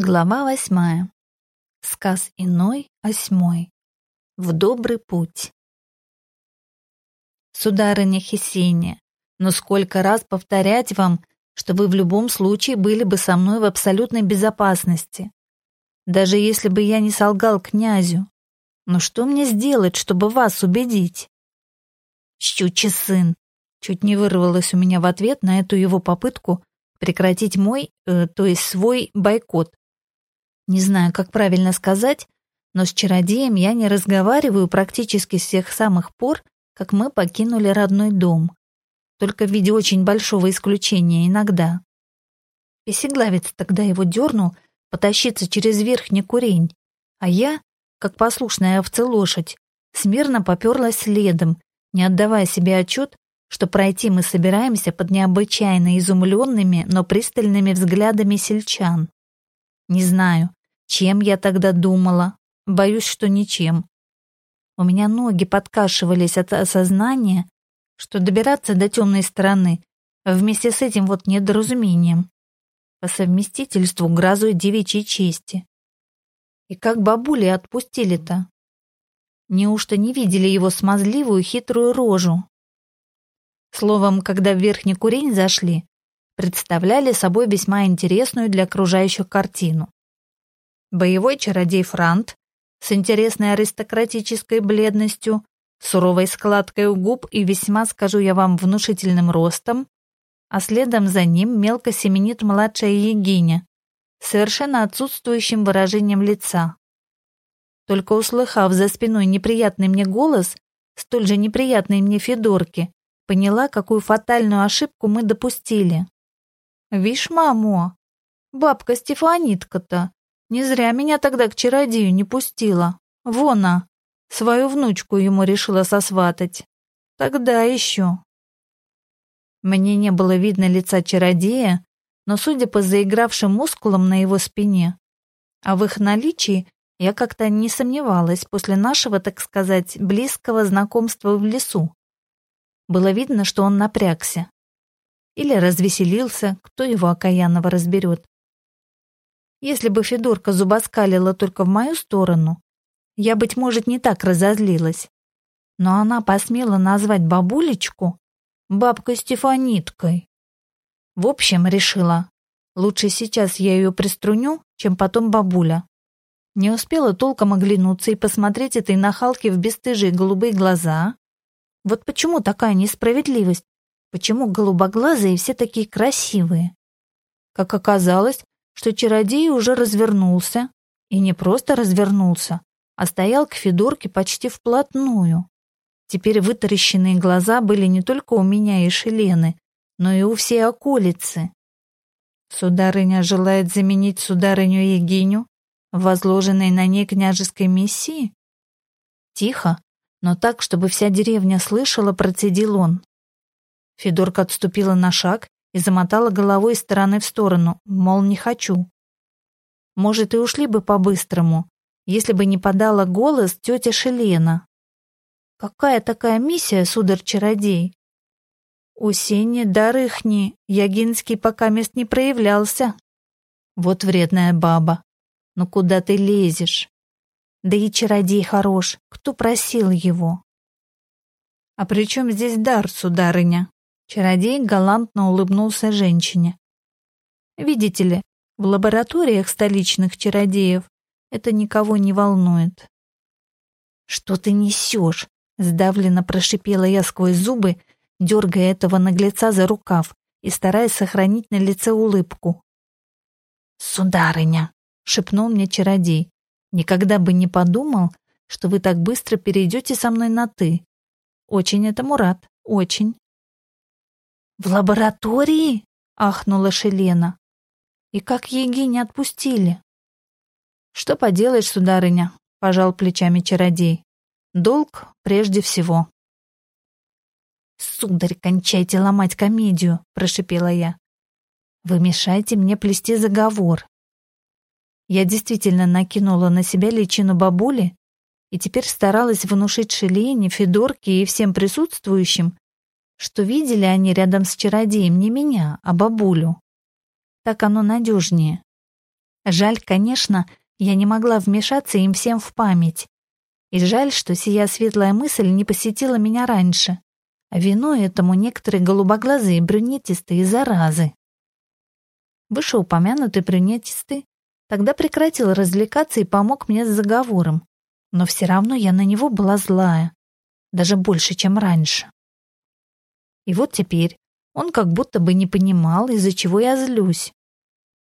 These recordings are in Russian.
Глава восьмая. Сказ иной, осьмой. В добрый путь. Сударыня Хесения, но сколько раз повторять вам, что вы в любом случае были бы со мной в абсолютной безопасности. Даже если бы я не солгал князю. Но что мне сделать, чтобы вас убедить? Щучий сын. Чуть не вырвалось у меня в ответ на эту его попытку прекратить мой, э, то есть свой бойкот. Не знаю, как правильно сказать, но с чародеем я не разговариваю практически с тех самых пор, как мы покинули родной дом. Только в виде очень большого исключения иногда. Песеглавец тогда его дернул потащиться через верхний курень, а я, как послушная овца-лошадь, смирно поперлась следом, не отдавая себе отчет, что пройти мы собираемся под необычайно изумленными, но пристальными взглядами сельчан. Не знаю, чем я тогда думала? Боюсь, что ничем. У меня ноги подкашивались от осознания, что добираться до темной стороны вместе с этим вот недоразумением по совместительству грозой девичьей чести. И как бабули отпустили-то? Неужто не видели его смазливую хитрую рожу? Словом, когда в верхний курень зашли, представляли собой весьма интересную для окружающих картину. Боевой чародей Франт с интересной аристократической бледностью, суровой складкой у губ и весьма, скажу я вам, внушительным ростом, а следом за ним мелко семенит младшая Егиня, совершенно отсутствующим выражением лица. Только услыхав за спиной неприятный мне голос, столь же неприятный мне Федорки, поняла, какую фатальную ошибку мы допустили. «Вишь, мамо, бабка Стефанитка-то не зря меня тогда к чародею не пустила. Вон она, свою внучку ему решила сосватать. Тогда еще. Мне не было видно лица чародея, но, судя по заигравшим мускулам на его спине, а в их наличии я как-то не сомневалась после нашего, так сказать, близкого знакомства в лесу. Было видно, что он напрягся. Или развеселился, кто его окаянного разберет. Если бы Федорка зубоскалила только в мою сторону, я, быть может, не так разозлилась. Но она посмела назвать бабулечку бабкой Стефаниткой. В общем, решила, лучше сейчас я ее приструню, чем потом бабуля. Не успела толком оглянуться и посмотреть этой нахалке в бесстыжие голубые глаза. Вот почему такая несправедливость? Почему голубоглазые все такие красивые? Как оказалось, что чародей уже развернулся, и не просто развернулся, а стоял к Федорке почти вплотную. Теперь вытаращенные глаза были не только у меня и Шелены, но и у всей околицы. Сударыня желает заменить сударыню Егиню, возложенной на ней княжеской миссии? Тихо, но так, чтобы вся деревня слышала, процедил он. Федорка отступила на шаг и замотала головой из стороны в сторону, мол, не хочу. Может, и ушли бы по-быстрому, если бы не подала голос тетя Шелена. Какая такая миссия, сударь-чародей? У Сени дарыхни Ягинский пока мест не проявлялся. Вот вредная баба. Ну куда ты лезешь? Да и чародей хорош, кто просил его? А при чем здесь дар, сударыня? Чародей галантно улыбнулся женщине. Видите ли, в лабораториях столичных чародеев это никого не волнует. Что ты несешь? Сдавленно прошипела я сквозь зубы, дергая этого наглеца за рукав и стараясь сохранить на лице улыбку. «Сударыня!» — шепнул мне чародей. «Никогда бы не подумал, что вы так быстро перейдете со мной на «ты». Очень этому рад, очень». «В лаборатории?» — ахнула Шелена. «И как Еги не отпустили?» «Что поделаешь, сударыня?» — пожал плечами чародей. «Долг прежде всего». «Сударь, кончайте ломать комедию», — прошипела я. «Вы мешаете мне плести заговор». Я действительно накинула на себя личину бабули и теперь старалась внушить Шелене, Федорке и всем присутствующим, что видели они рядом с чародеем не меня, а бабулю. Так оно надежнее. Жаль, конечно, я не могла вмешаться им всем в память. И жаль, что сия светлая мысль не посетила меня раньше. Виной этому некоторые голубоглазые брюнетистые заразы. Вышеупомянутый брюнетистый тогда прекратил развлекаться и помог мне с заговором. Но все равно я на него была злая. Даже больше, чем раньше. И вот теперь он как будто бы не понимал, из-за чего я злюсь.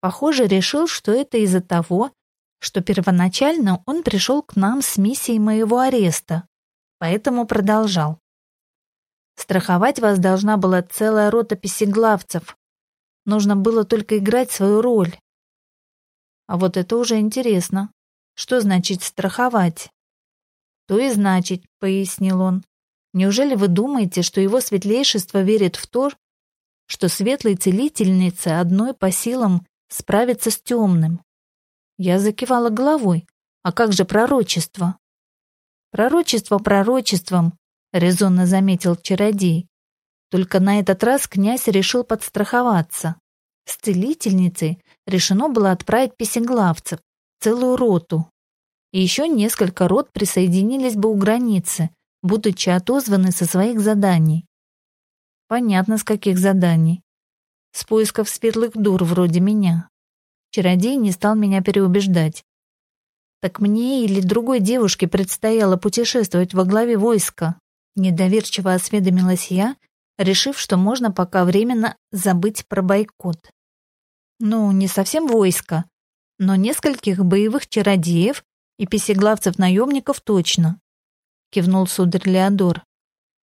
Похоже, решил, что это из-за того, что первоначально он пришел к нам с миссией моего ареста, поэтому продолжал. Страховать вас должна была целая рота песеглавцев. Нужно было только играть свою роль. А вот это уже интересно. Что значит страховать? То и значит, пояснил он. Неужели вы думаете, что его светлейшество верит в то, что светлой целительнице одной по силам справиться с темным? Я закивала головой. А как же пророчество? Пророчество пророчеством, резонно заметил чародей. Только на этот раз князь решил подстраховаться. С целительницей решено было отправить песеглавцев, целую роту. И еще несколько рот присоединились бы у границы, будучи отозваны со своих заданий. Понятно, с каких заданий. С поисков светлых дур вроде меня. Чародей не стал меня переубеждать. Так мне или другой девушке предстояло путешествовать во главе войска. Недоверчиво осведомилась я, решив, что можно пока временно забыть про бойкот. Ну, не совсем войско, но нескольких боевых чародеев и песеглавцев-наемников точно, кивнул сударь Леодор.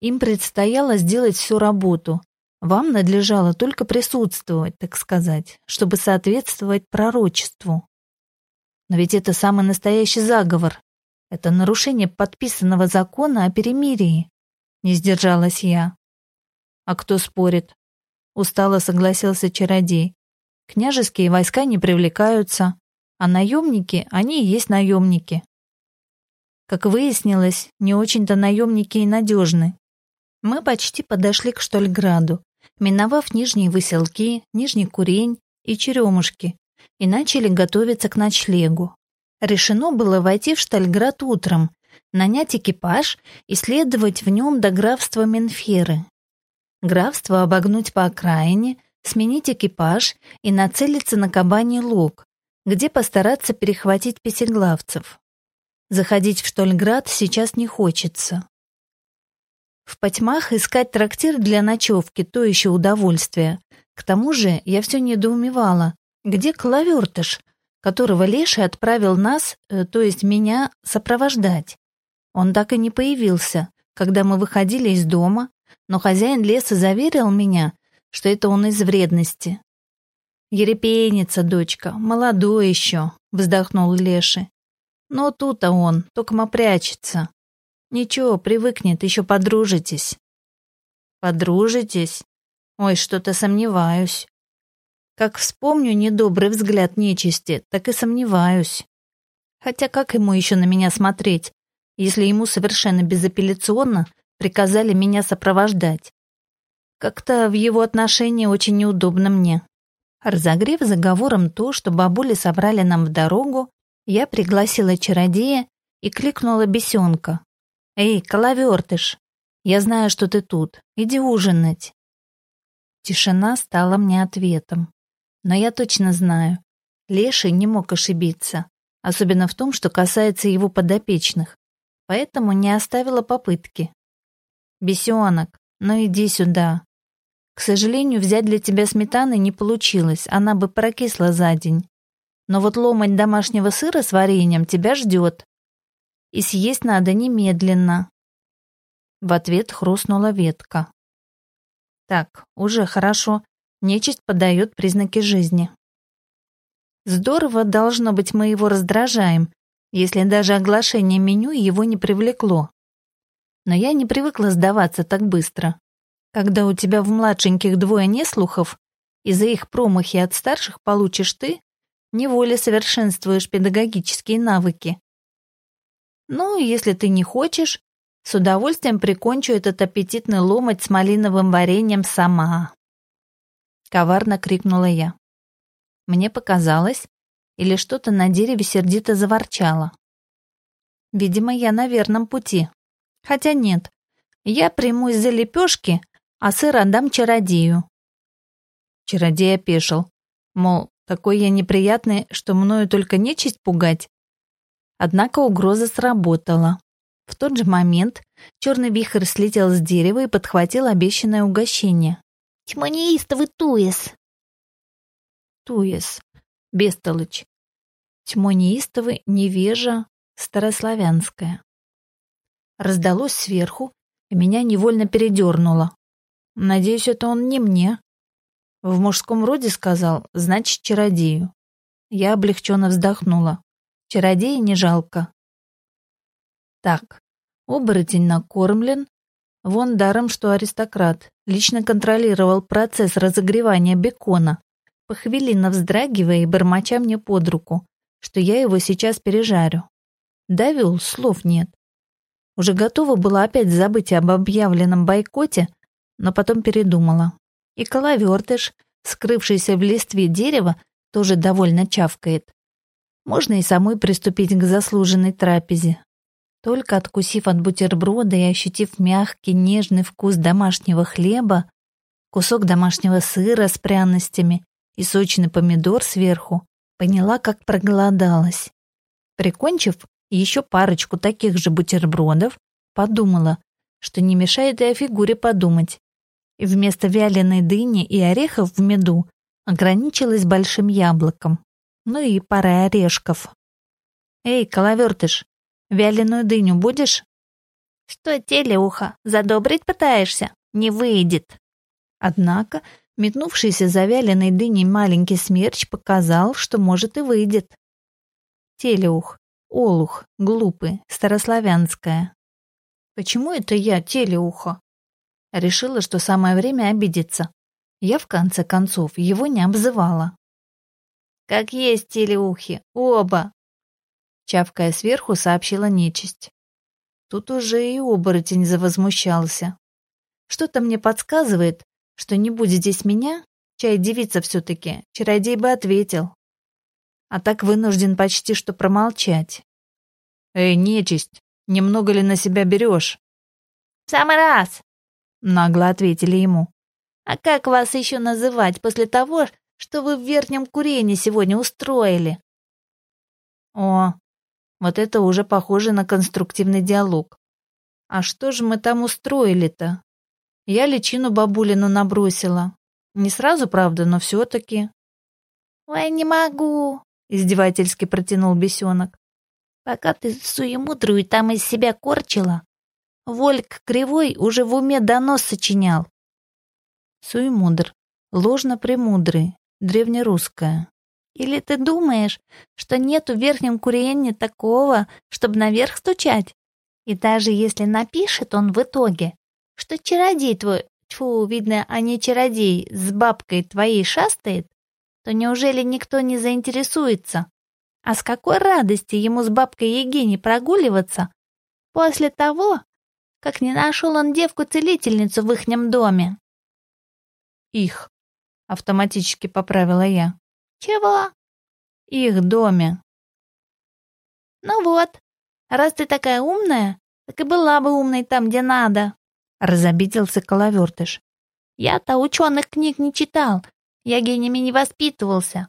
Им предстояло сделать всю работу, вам надлежало только присутствовать, так сказать, чтобы соответствовать пророчеству. Но ведь это самый настоящий заговор. Это нарушение подписанного закона о перемирии. Не сдержалась я. А кто спорит? Устало согласился чародей. Княжеские войска не привлекаются, а наемники, они и есть наемники. Как выяснилось, не очень-то наемники и надежны. Мы почти подошли к Штольграду, миновав нижние выселки, нижний курень и черемушки, и начали готовиться к ночлегу. Решено было войти в Штальград утром, нанять экипаж и следовать в нем до графства Менферы. Графство обогнуть по окраине, сменить экипаж и нацелиться на Кабаний лог, где постараться перехватить песеглавцев. Заходить в Штольград сейчас не хочется. В потьмах искать трактир для ночевки — то еще удовольствие. К тому же я все недоумевала, где Клавертыш, которого Леша отправил нас, э, то есть меня, сопровождать. Он так и не появился, когда мы выходили из дома, но хозяин леса заверил меня, что это он из вредности. «Ерепенится, дочка, молодой еще», — вздохнул Леший. «Но тут-то он, только прячется. Ничего, привыкнет, еще подружитесь. Подружитесь? Ой, что-то сомневаюсь. Как вспомню недобрый взгляд нечисти, так и сомневаюсь. Хотя как ему еще на меня смотреть, если ему совершенно безапелляционно приказали меня сопровождать? Как-то в его отношении очень неудобно мне. Разогрев заговором то, что бабули собрали нам в дорогу, я пригласила чародея и кликнула бесенка, «Эй, коловертыш, я знаю, что ты тут. Иди ужинать». Тишина стала мне ответом. Но я точно знаю, Леший не мог ошибиться, особенно в том, что касается его подопечных, поэтому не оставила попытки. «Бесенок, ну иди сюда. К сожалению, взять для тебя сметаны не получилось, она бы прокисла за день. Но вот ломать домашнего сыра с вареньем тебя ждет и съесть надо немедленно. В ответ хрустнула ветка. Так, уже хорошо. Нечисть подает признаки жизни. Здорово, должно быть, мы его раздражаем, если даже оглашение меню его не привлекло. Но я не привыкла сдаваться так быстро. Когда у тебя в младшеньких двое неслухов, и за их промахи от старших получишь ты, неволе совершенствуешь педагогические навыки. Ну, если ты не хочешь, с удовольствием прикончу этот аппетитный ломоть с малиновым вареньем сама. Коварно крикнула я. Мне показалось, или что-то на дереве сердито заворчало. Видимо, я на верном пути. Хотя нет, я примусь за лепешки, а сыр отдам чародею. Чародей опешил. Мол, такой я неприятный, что мною только нечисть пугать. Однако угроза сработала. В тот же момент черный вихрь слетел с дерева и подхватил обещанное угощение. «Тьма неистовый Туес!» Туес. Бестолочь. Тьма неистовый, невежа, старославянская. Раздалось сверху, и меня невольно передернуло. Надеюсь, это он не мне. В мужском роде сказал, значит, чародею. Я облегченно вздохнула. Чародея не жалко. Так, оборотень накормлен. Вон даром, что аристократ. Лично контролировал процесс разогревания бекона, похвиленно вздрагивая и бормоча мне под руку, что я его сейчас пережарю. Довел, слов нет. Уже готова была опять забыть об объявленном бойкоте, но потом передумала. И коловертыш, скрывшийся в листве дерева, тоже довольно чавкает. Можно и самой приступить к заслуженной трапезе. Только откусив от бутерброда и ощутив мягкий, нежный вкус домашнего хлеба, кусок домашнего сыра с пряностями и сочный помидор сверху, поняла, как проголодалась. Прикончив еще парочку таких же бутербродов, подумала, что не мешает и о фигуре подумать. Вместо вяленой дыни и орехов в меду ограничилась большим яблоком, ну и парой орешков. «Эй, коловертыш, вяленую дыню будешь?» «Что, телеуха, задобрить пытаешься? Не выйдет!» Однако, метнувшийся за вяленой дыней маленький смерч показал, что может и выйдет. Телеух, олух, глупый, старославянская. Почему это я телеуха? Решила, что самое время обидеться. Я, в конце концов, его не обзывала. «Как есть телеухи, оба!» Чавкая сверху, сообщила нечисть. Тут уже и оборотень завозмущался. Что-то мне подсказывает, что не будь здесь меня, чай девица все-таки, чародей бы ответил. А так вынужден почти что промолчать. «Эй, нечисть, немного ли на себя берешь?» «В самый раз!» — нагло ответили ему. А как вас еще называть после того, что вы в верхнем курении сегодня устроили? О, вот это уже похоже на конструктивный диалог. А что же мы там устроили-то? Я личину бабулину набросила. Не сразу, правда, но все-таки. Ой, не могу, издевательски протянул бесенок. Пока ты суемудрую там из себя корчила, Вольк Кривой уже в уме донос сочинял. Суемудр. Ложно-премудрый. Древнерусская. Или ты думаешь, что нет в верхнем курении такого, чтобы наверх стучать? И даже если напишет он в итоге, что чародей твой, тьфу, видно, а не чародей, с бабкой твоей шастает, то неужели никто не заинтересуется? А с какой радости ему с бабкой Егиней прогуливаться после того, как не нашел он девку-целительницу в ихнем доме? Их. Автоматически поправила я. Чего? Их доме. Ну вот, раз ты такая умная, так и была бы умной там, где надо. Разобиделся коловертыш. Я-то ученых книг не читал, я гениями не воспитывался.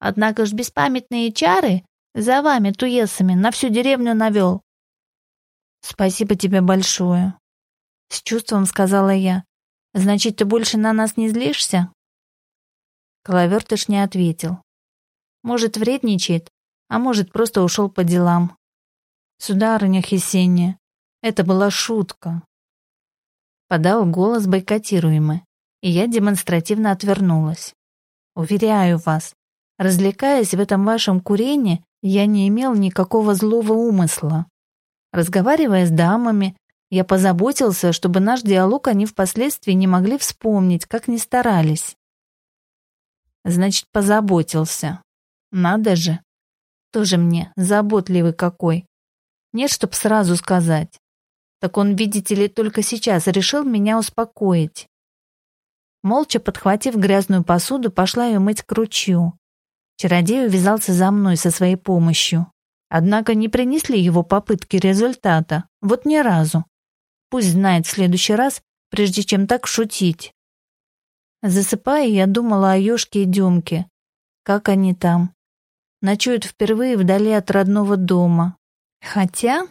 Однако ж беспамятные чары за вами, туесами, на всю деревню навел. Спасибо тебе большое. С чувством сказала я. Значит, ты больше на нас не злишься? Коловертыш не ответил. Может, вредничает, а может, просто ушел по делам. Сударыня Хесения, это была шутка. Подал голос бойкотируемый, и я демонстративно отвернулась. Уверяю вас, развлекаясь в этом вашем курении, я не имел никакого злого умысла. Разговаривая с дамами, я позаботился, чтобы наш диалог они впоследствии не могли вспомнить, как ни старались. Значит, позаботился. Надо же. Тоже мне, заботливый какой. Нет, чтоб сразу сказать. Так он, видите ли, только сейчас решил меня успокоить. Молча подхватив грязную посуду, пошла ее мыть к ручью. Чародей увязался за мной со своей помощью. Однако не принесли его попытки результата. Вот ни разу. Пусть знает в следующий раз, прежде чем так шутить. Засыпая, я думала о Ёшке и Демке. Как они там? Ночуют впервые вдали от родного дома. Хотя,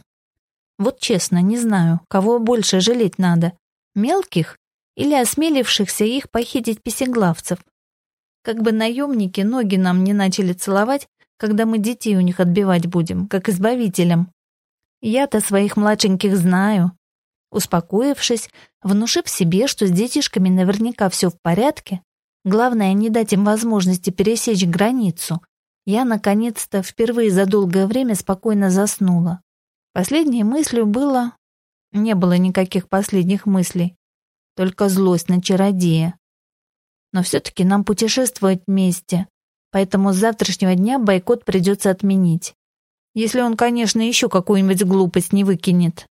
вот честно, не знаю, кого больше жалеть надо. Мелких или осмелившихся их похитить песеглавцев? Как бы наемники ноги нам не начали целовать, когда мы детей у них отбивать будем, как избавителям. Я-то своих младшеньких знаю. Успокоившись, внушив себе, что с детишками наверняка все в порядке, главное не дать им возможности пересечь границу, я, наконец-то, впервые за долгое время спокойно заснула. Последней мыслью было... Не было никаких последних мыслей, только злость на чародея. Но все-таки нам путешествовать вместе, поэтому с завтрашнего дня бойкот придется отменить. Если он, конечно, еще какую-нибудь глупость не выкинет.